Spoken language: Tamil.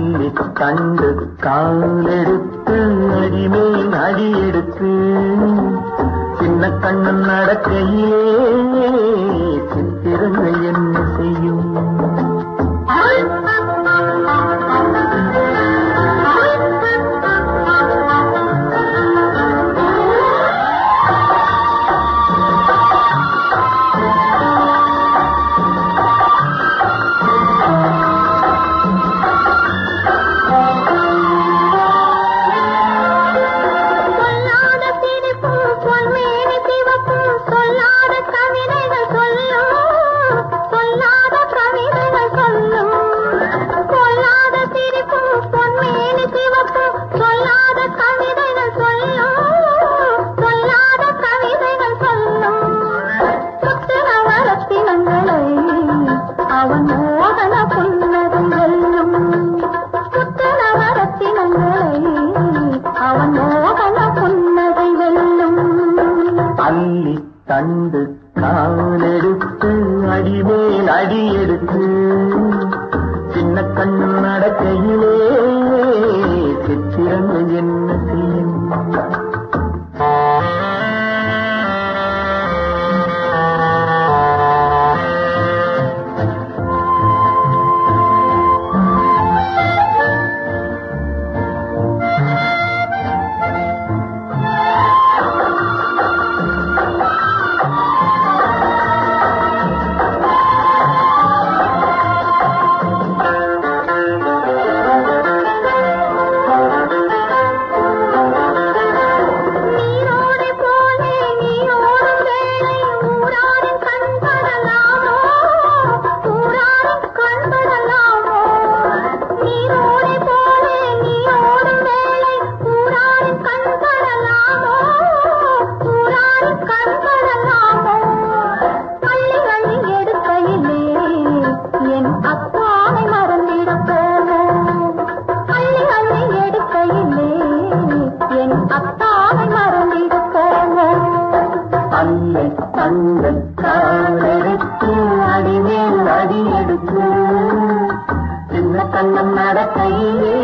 கண்ணி கண்டது காலெடுத்து அடிமேல் அடியெடுத்து சின்ன கண்ணன் நடக்கையிலே சித்திரங்கள் என்ன அள்ளி தந்து காலெடுத்து அடிமேல் அடியெடுத்து சின்ன கண்ணடக்கையிலே அந்த காலெடுத்து அடிமேல் அடியெடுத்து சின்ன கண்ணம் நடக்கையிலே